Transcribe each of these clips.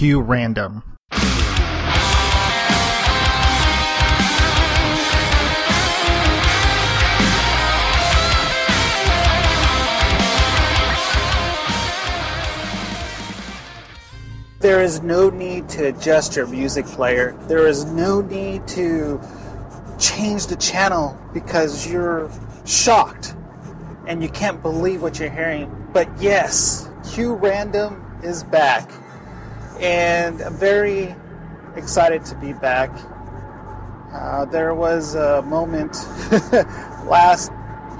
Q Random. There is no need to adjust your music player. There is no need to change the channel because you're shocked and you can't believe what you're hearing. But yes, Q Random is back. And I'm very excited to be back. Uh, there was a moment last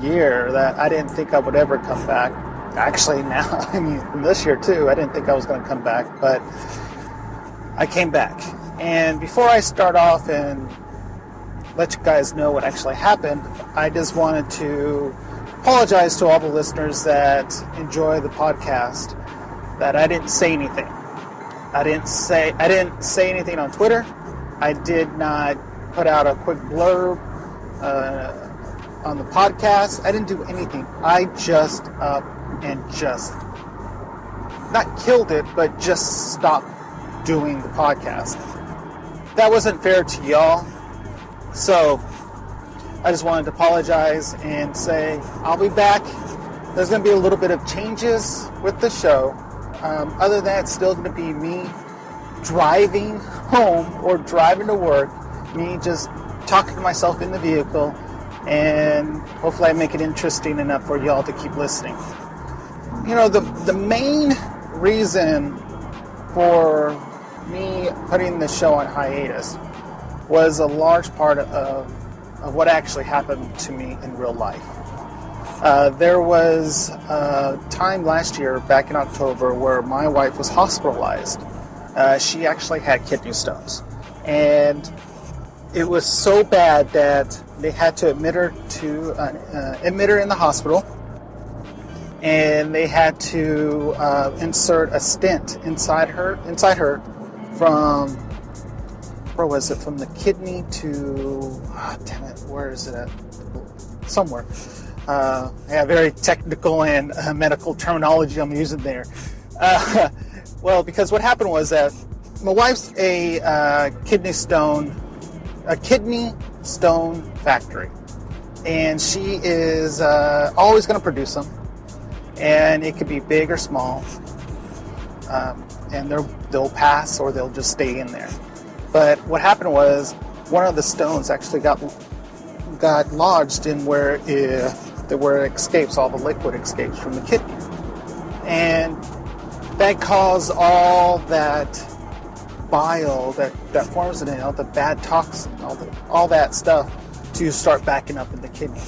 year that I didn't think I would ever come back. Actually now i mean this year too i didn't think i was going to come back but i came back. And before i start off and let you guys know what actually happened i just wanted to apologize to all the listeners that enjoy the podcast that i didn't say anything i didn't say i didn't say anything on twitter i did not put out a quick blurb uh, on the podcast i didn't do anything i just up and just not killed it, but just stopped doing the podcast. That wasn't fair to y'all. So I just wanted to apologize and say I'll be back. There's going to be a little bit of changes with the show. Um, other than that, it's still going to be me driving home or driving to work, me just talking to myself in the vehicle, and hopefully I make it interesting enough for y'all to keep listening you know, the, the main reason for me putting the show on hiatus was a large part of, of what actually happened to me in real life. Uh, there was a time last year, back in October, where my wife was hospitalized. Uh, she actually had kidney stones. And it was so bad that they had to admit her to uh, admit her in the hospital and they had to uh, insert a stent inside her inside her from where was it from the kidney to oh, damn it where is it at somewhere uh, yeah very technical and uh, medical terminology I'm using there uh, well because what happened was that my wife's a uh, kidney stone a kidney stone factory and she is uh, always going to produce them and it could be big or small. Um, and they'll they'll pass or they'll just stay in there. But what happened was one of the stones actually got got lodged in where it, where it escapes, all the liquid escapes from the kidney, and that caused all that bile that, that forms in it, all the bad toxin, all the all that stuff to start backing up in the kidney.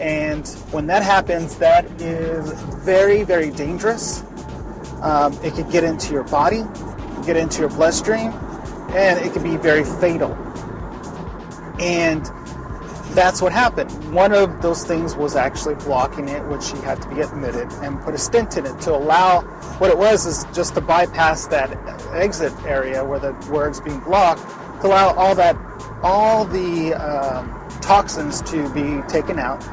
And when that happens, that is very, very dangerous. Um, it could get into your body, get into your bloodstream, and it can be very fatal. And that's what happened. One of those things was actually blocking it, which she had to be admitted and put a stent in it to allow. What it was is just to bypass that exit area where the where it's being blocked to allow all that, all the um, toxins to be taken out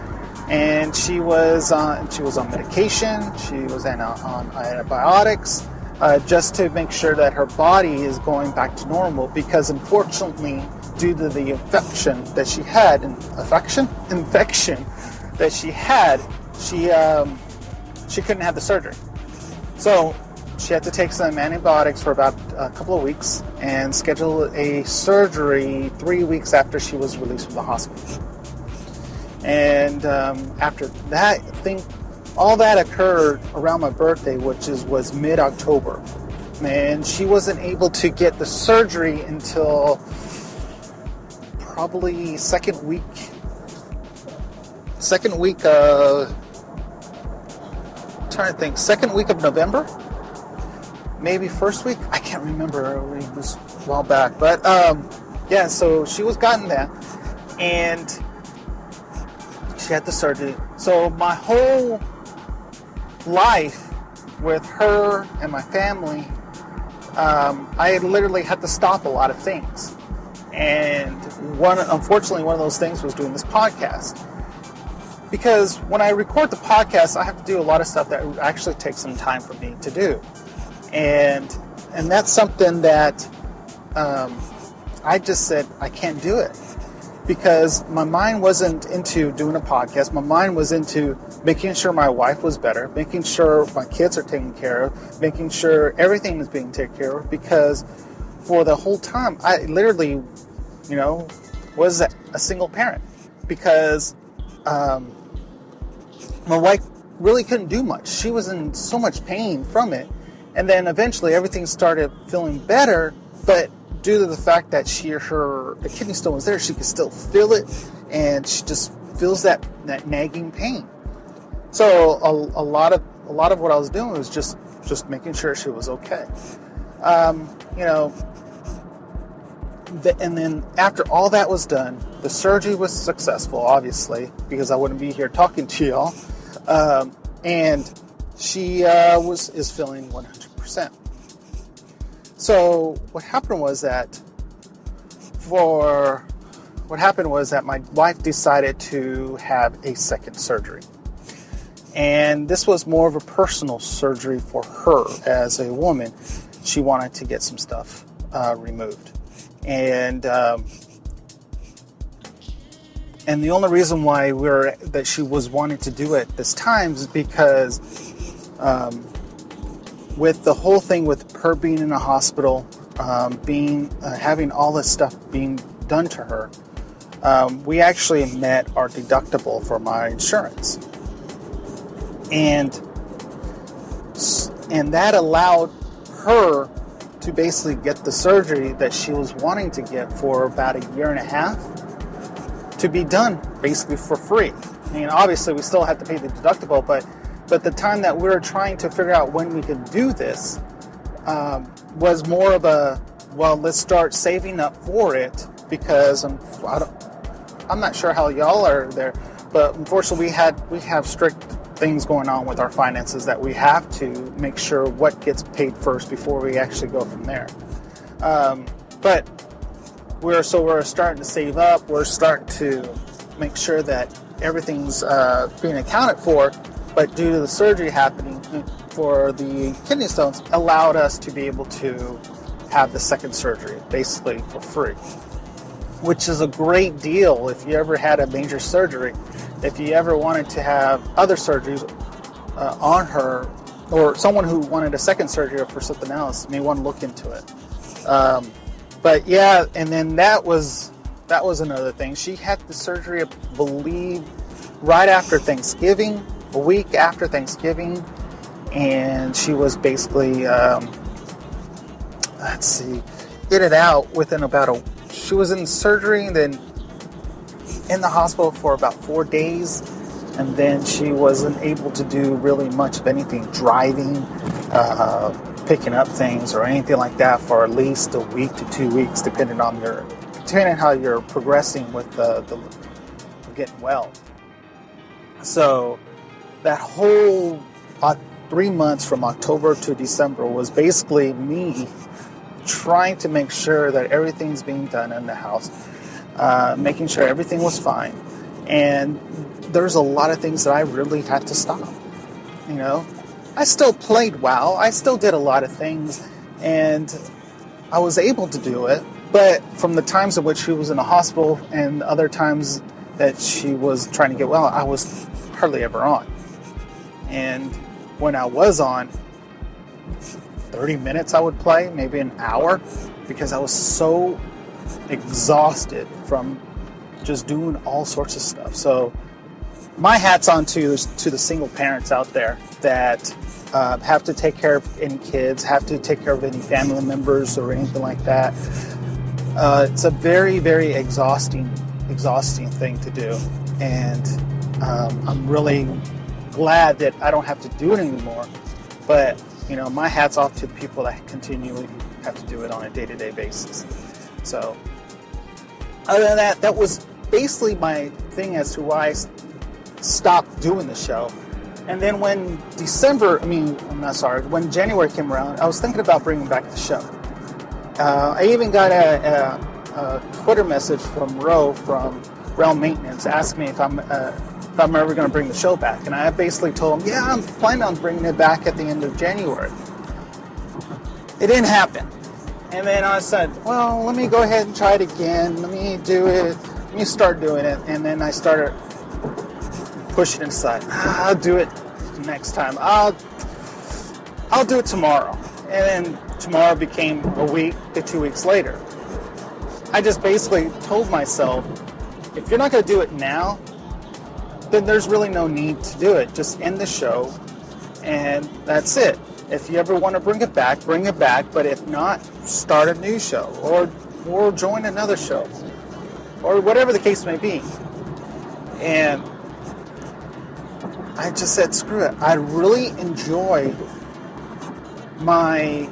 and she was on she was on medication. She was on, on antibiotics uh, just to make sure that her body is going back to normal. Because unfortunately, due to the infection that she had, infection infection that she had, she um, she couldn't have the surgery. So she had to take some antibiotics for about a couple of weeks and schedule a surgery three weeks after she was released from the hospital. And um, after that thing, all that occurred around my birthday, which is was mid October. And she wasn't able to get the surgery until probably second week. Second week I'm trying to think. Second week of November, maybe first week. I can't remember. It was a while back, but um, yeah. So she was gotten that, and she had the surgery. So my whole life with her and my family, um, I literally had to stop a lot of things. And one, unfortunately, one of those things was doing this podcast. Because when I record the podcast, I have to do a lot of stuff that actually takes some time for me to do. And and that's something that um, I just said I can't do it because my mind wasn't into doing a podcast. My mind was into making sure my wife was better, making sure my kids are taken care of, making sure everything is being taken care of. Because for the whole time, I literally, you know, was a single parent because um, my wife really couldn't do much. She was in so much pain from it. And then eventually everything started feeling better, but due to the fact that she or her the kidney stone was there, she could still feel it, and she just feels that that nagging pain. So a, a lot of a lot of what I was doing was just just making sure she was okay. Um, you know, the, and then after all that was done, the surgery was successful, obviously, because I wouldn't be here talking to y'all. Um, and she uh, was is feeling 100%. So what happened was that for what happened was that my wife decided to have a second surgery. And this was more of a personal surgery for her as a woman. She wanted to get some stuff uh, removed. And um, and the only reason why we're that she was wanting to do it this time is because um, with the whole thing with her being in a hospital, um, being uh, having all this stuff being done to her, um, we actually met our deductible for my insurance, and and that allowed her to basically get the surgery that she was wanting to get for about a year and a half to be done basically for free. I mean, obviously we still have to pay the deductible, but but the time that we were trying to figure out when we could do this um, was more of a well, let's start saving up for it because I'm, I am not sure how y'all are there, but unfortunately we had we have strict things going on with our finances that we have to make sure what gets paid first before we actually go from there. Um, but we're so we're starting to save up. We're starting to make sure that everything's uh, being accounted for but due to the surgery happening for the kidney stones, allowed us to be able to have the second surgery basically for free, which is a great deal if you ever had a major surgery. If you ever wanted to have other surgeries uh, on her, or someone who wanted a second surgery for something else, may want to look into it. Um, but yeah, and then that was that was another thing. She had the surgery, I believe, right after Thanksgiving a week after Thanksgiving, and she was basically, um, let's see, get it out within about a. She was in surgery and then in the hospital for about four days, and then she wasn't able to do really much of anything, driving, uh, picking up things, or anything like that for at least a week to two weeks, depending on your, depending on how you're progressing with the, the getting well. So that whole uh, three months from October to December was basically me trying to make sure that everything's being done in the house, uh, making sure everything was fine. And there's a lot of things that I really had to stop. You know, I still played WoW, I still did a lot of things, and I was able to do it. But from the times in which she was in the hospital and other times that she was trying to get well, I was hardly ever on. And when I was on, 30 minutes I would play, maybe an hour, because I was so exhausted from just doing all sorts of stuff. So my hat's on to, to the single parents out there that uh, have to take care of any kids, have to take care of any family members or anything like that. Uh, it's a very, very exhausting, exhausting thing to do, and um, I'm really glad that I don't have to do it anymore. But you know, my hat's off to the people that continually have to do it on a day-to-day basis. So, other than that, that was basically my thing as to why I stopped doing the show. And then when December, I mean, I'm not sorry, when January came around, I was thinking about bringing back the show. Uh, I even got a, a, a, Twitter message from Roe from Realm Maintenance asking me if I'm uh, if I'm ever going to bring the show back. And I basically told him, yeah, I'm planning on bringing it back at the end of January. it didn't happen. And then I said, well, let me go ahead and try it again. Let me do it. Let me start doing it. And then I started pushing inside. I'll do it next time. I'll I'll do it tomorrow. And then tomorrow became a week to two weeks later. I just basically told myself, if you're not going to do it now, then there's really no need to do it. Just end the show, and that's it. If you ever want to bring it back, bring it back. But if not, start a new show or or join another show or whatever the case may be. And I just said, screw it. I really enjoy my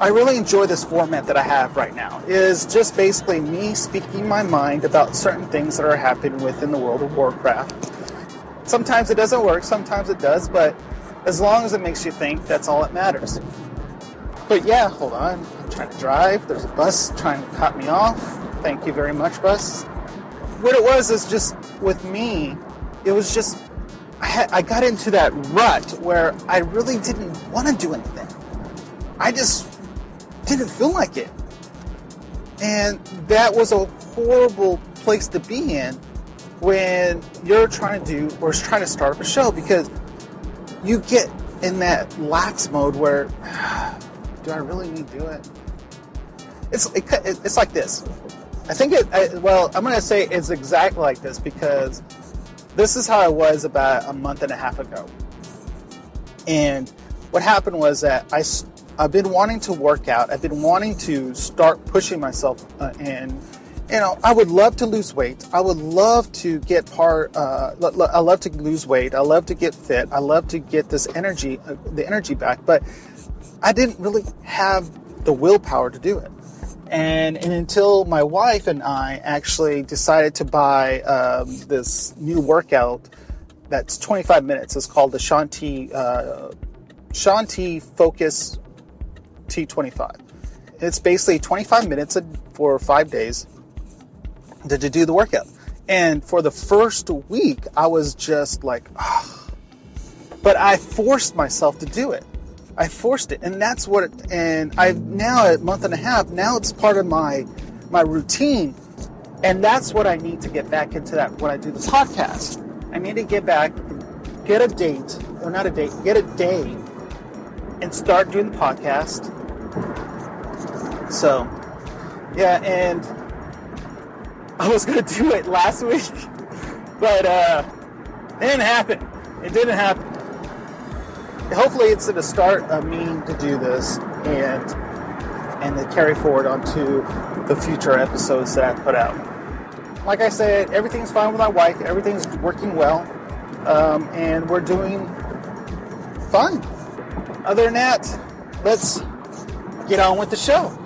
I really enjoy this format that I have right now. It is just basically me speaking my mind about certain things that are happening within the world of Warcraft. Sometimes it doesn't work, sometimes it does, but as long as it makes you think, that's all that matters. But yeah, hold on. I'm trying to drive. There's a bus trying to cut me off. Thank you very much, bus. What it was is just with me, it was just I, had, I got into that rut where I really didn't want to do anything. I just didn't feel like it. And that was a horrible place to be in when you're trying to do or trying to start up a show because you get in that lax mode where do I really need to do it? It's it, it's like this. I think it. I, well, I'm going to say it's exactly like this because this is how I was about a month and a half ago. And what happened was that I I've been wanting to work out. I've been wanting to start pushing myself, uh, and you know, I would love to lose weight. I would love to get part. Uh, I love to lose weight. I love to get fit. I love to get this energy, uh, the energy back. But I didn't really have the willpower to do it. And, and until my wife and I actually decided to buy um, this new workout that's 25 minutes. It's called the Shaun T uh, Shaun T Focus T25. It's basically 25 minutes for five days to, to do the workout. And for the first week, I was just like, oh. but I forced myself to do it. I forced it, and that's what. It, and I've now a month and a half. Now it's part of my my routine, and that's what I need to get back into. That when I do the podcast, I need to get back, get a date, or not a date, get a day, and start doing the podcast so, yeah, and I was gonna do it last week, but uh, it didn't happen. It didn't happen. Hopefully, it's the start of me to do this and and to carry forward onto the future episodes that I put out. Like I said, everything's fine with my wife. Everything's working well, um, and we're doing fun. Other than that, let's get on with the show.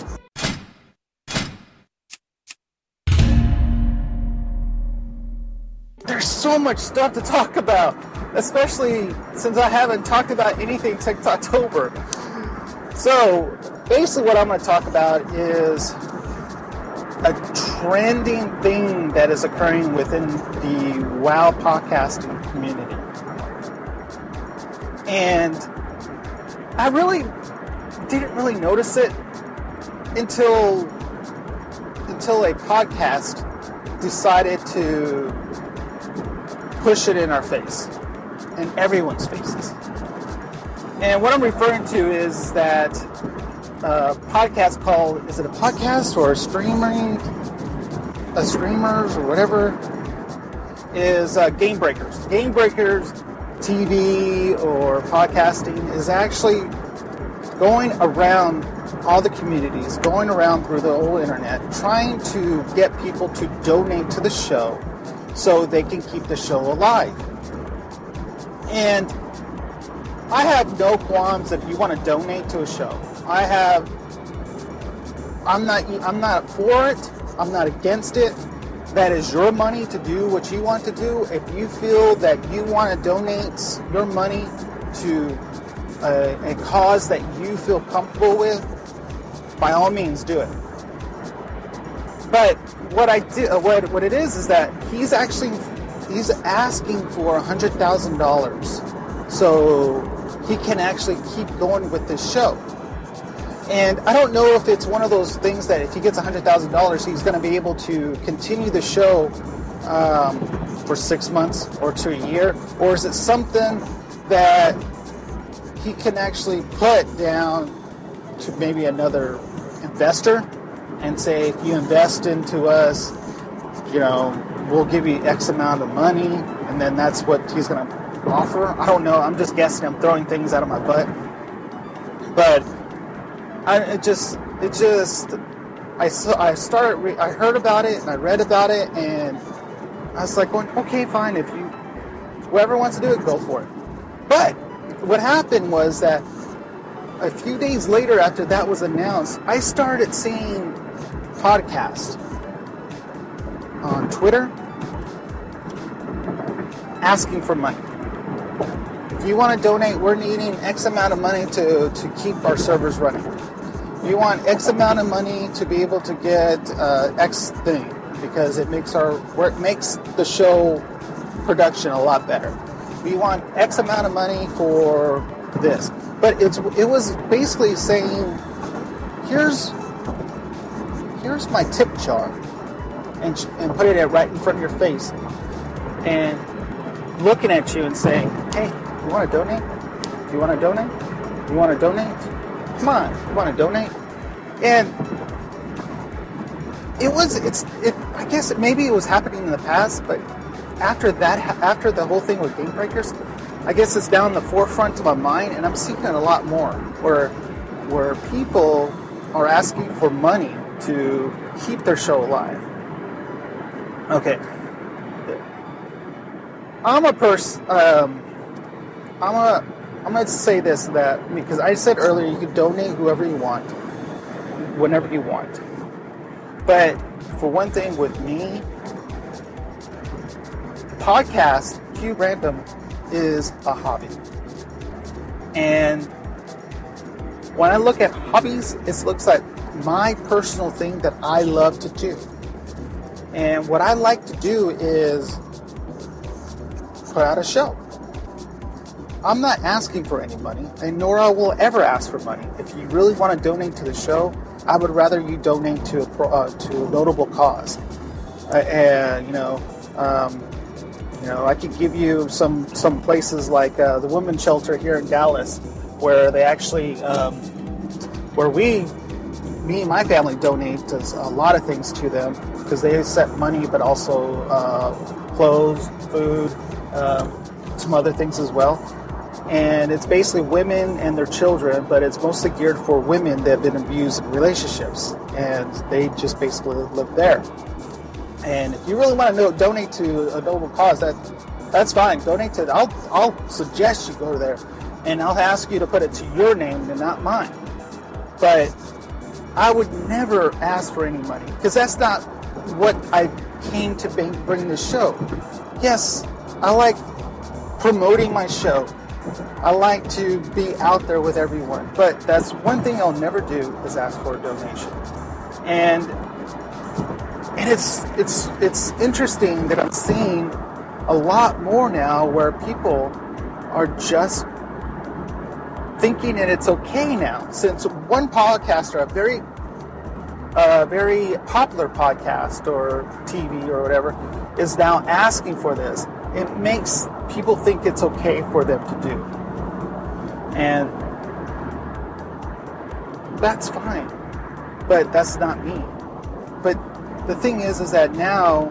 There's so much stuff to talk about, especially since I haven't talked about anything since October. So, basically, what I'm going to talk about is a trending thing that is occurring within the WoW podcasting community. And I really didn't really notice it until until a podcast decided to push it in our face, in everyone's faces. And what I'm referring to is that a podcast called is it a podcast or a streaming a streamers or whatever is uh, Game Breakers. Game Breakers TV or podcasting is actually going around all the communities, going around through the whole internet, trying to get people to donate to the show so they can keep the show alive. And I have no qualms if you want to donate to a show. I have I'm not I'm not for it. I'm not against it. That is your money to do what you want to do. If you feel that you want to donate your money to a, a cause that you feel comfortable with, by all means do it. But what I do, what what it is, is that he's actually he's asking for a hundred thousand dollars. So he can actually keep going with this show. And I don't know if it's one of those things that if he gets $100,000, he's going to be able to continue the show um, for six months or to a year, or is it something that he can actually put down to maybe another investor and say, if you invest into us, you know, we'll give you X amount of money, and then that's what he's going to offer. I don't know. I'm just guessing. I'm throwing things out of my butt. But I it just, it just, I, saw, I started, re- I heard about it and I read about it, and I was like, going, okay, fine. If you, whoever wants to do it, go for it. But what happened was that a few days later, after that was announced, I started seeing podcasts on Twitter asking for money. If you want to donate, we're needing X amount of money to, to keep our servers running. You want X amount of money to be able to get uh, X thing because it makes our work makes the show production a lot better. We want X amount of money for this, but it's it was basically saying, here's here's my tip jar, and and put it right in front of your face, and looking at you and saying, hey, you want to donate? You want to donate? You want to donate? Come on, you want to donate? And it was it's it I guess it, maybe it was happening in the past, but after that after the whole thing with Game Breakers, I guess it's down the forefront of my mind, and I'm seeing it a lot more where where people are asking for money to keep their show alive. Okay, I'm a person. Um, I'm a. I'm going to say this that because I said earlier you can donate whoever you want, whenever you want. But for one thing, with me, podcast Q Random is a hobby, and when I look at hobbies, it looks like my personal thing that I love to do. And what I like to do is put out a show. I'm not asking for any money, and nor I will ever ask for money. If you really want to donate to the show, I would rather you donate to a pro, uh, to a notable cause. Uh, and you know, um, you know, I could give you some some places like uh, the women's shelter here in Dallas, where they actually, um, where we, me and my family donate a lot of things to them because they accept money, but also uh, clothes, food, um, some other things as well. And it's basically women and their children, but it's mostly geared for women that have been abused in relationships, and they just basically live there. And if you really want to know, donate to a noble cause, that that's fine. Donate to. I'll I'll suggest you go there, and I'll ask you to put it to your name and not mine. But I would never ask for any money because that's not what I came to bring this show. Yes, I like promoting my show. I like to be out there with everyone. But that's one thing I'll never do is ask for a donation. And and it's it's it's interesting that I'm seeing a lot more now where people are just thinking and it's okay now. Since one podcaster, a very a very popular podcast or TV or whatever, is now asking for this it makes people think it's okay for them to do. And that's fine. But that's not me. But the thing is is that now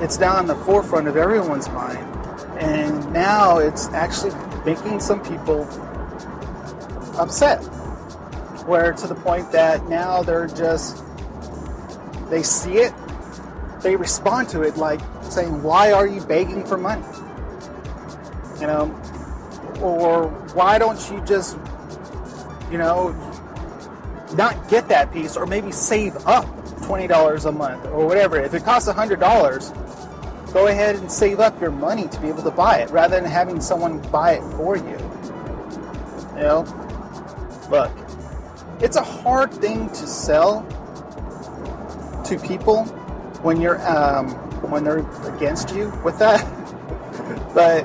it's now on the forefront of everyone's mind. And now it's actually making some people upset. Where to the point that now they're just they see it, they respond to it like saying, Why are you begging for money? You know, or why don't you just, you know, not get that piece or maybe save up $20 a month or whatever. If it costs $100, go ahead and save up your money to be able to buy it rather than having someone buy it for you. You know, look, it's a hard thing to sell to people when you're um, when they're against you with that. but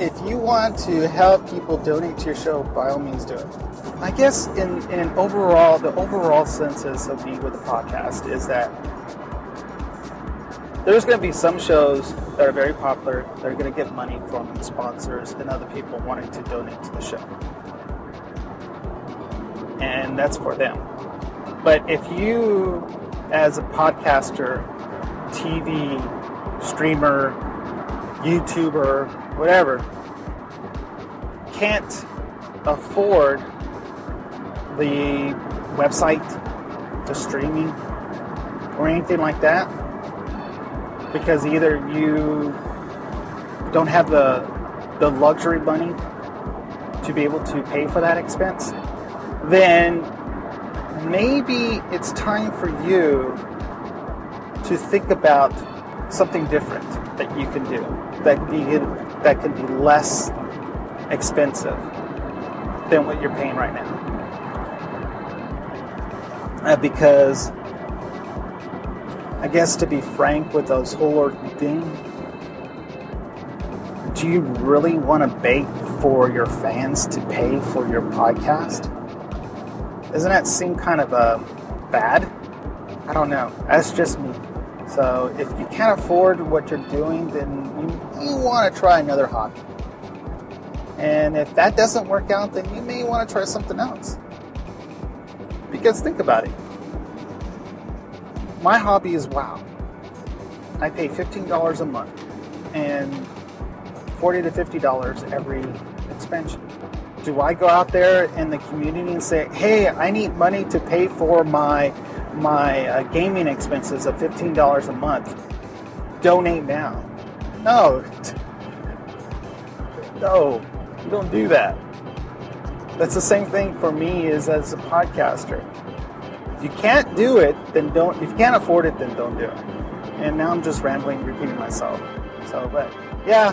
if you want to help people donate to your show, by all means do it. I guess in, in overall, the overall census of me with the podcast is that there's going to be some shows that are very popular that are going to get money from sponsors and other people wanting to donate to the show. And that's for them. But if you, as a podcaster, TV, streamer, YouTuber, whatever, can't afford the website, the streaming, or anything like that, because either you don't have the the luxury money to be able to pay for that expense, then maybe it's time for you to think about something different that you can do that can, that can be less expensive than what you're paying right now. Uh, because I guess to be frank with those whole thing, do you really want to beg for your fans to pay for your podcast? Doesn't that seem kind of uh, bad? I don't know. That's just me. So if you can't afford what you're doing, then you, you want to try another hobby. And if that doesn't work out, then you may want to try something else. Because think about it. My hobby is WoW. I pay $15 a month and 40 to $50 every expansion. Do I go out there in the community and say, hey, I need money to pay for my my uh, gaming expenses of $15 a month. Donate now. No. No, you don't do that. That's the same thing for me as as a podcaster. If you can't do it, then don't. If you can't afford it, then don't do it. And now I'm just rambling, repeating myself. So, but yeah,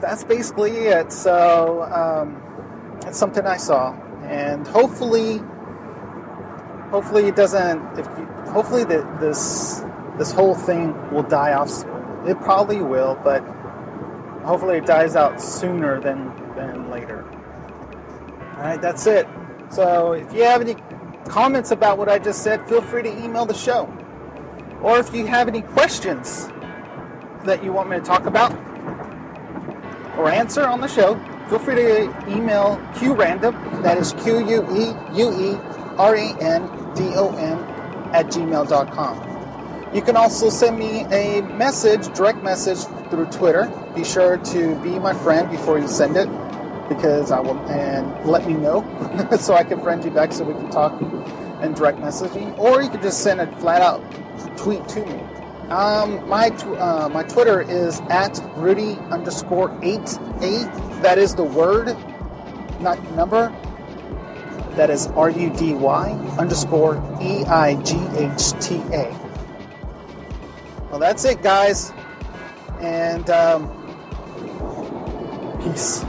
that's basically it. So, um, it's something I saw, and hopefully hopefully it doesn't. If you, hopefully that this this whole thing will die off. It probably will, but hopefully it dies out sooner than than later. All right, that's it. So if you have any comments about what I just said, feel free to email the show. Or if you have any questions that you want me to talk about or answer on the show, feel free to email QRandom. That is Q U E U E R A N D O N at gmail.com. You can also send me a message, direct message through Twitter. Be sure to be my friend before you send it because I will, and let me know so I can friend you back so we can talk and direct messaging. Or you can just send a flat out tweet to me. Um, my tw- uh, my Twitter is at Rudy underscore eight eight. That is the word, not number. That is R U D Y underscore E I G H T A. Well, that's it, guys. And um, peace.